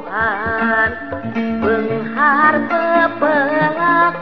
Tuhan penghar pepengaku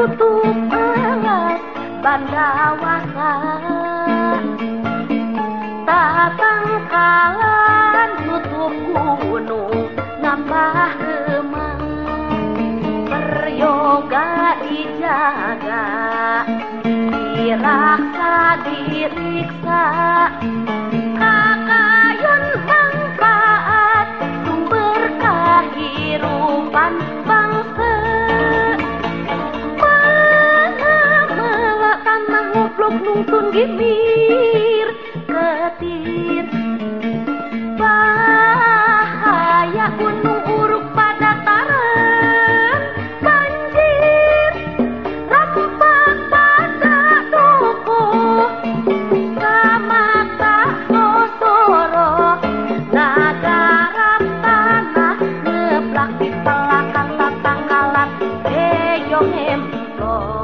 tutup alas bandawaka Tatang kalan tutup gunung nambah kemang. Peryoga dijaga dirasa diriksa. Nungtun gimir ketir. Bahaya gunung uruk pada taran Banjir rampak pada toko Kamata sosoro Nagara tanah Ngeplak di pelakan tatanggalan Eyong emploh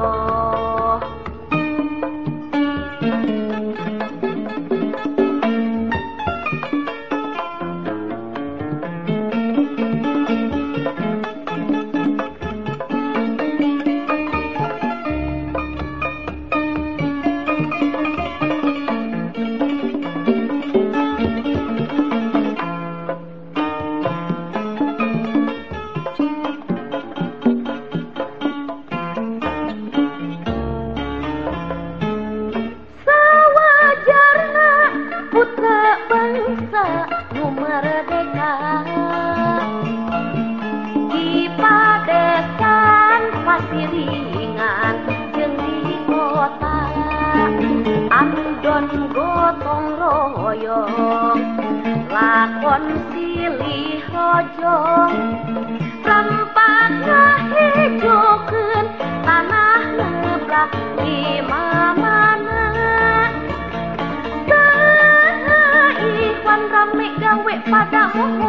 Di padesan pasiringan jeung di kota Andon gotong royong lakon silih rojong Rampak ngahejokeun tanah ngeblak di mana Ikhwan rame gawe pada moho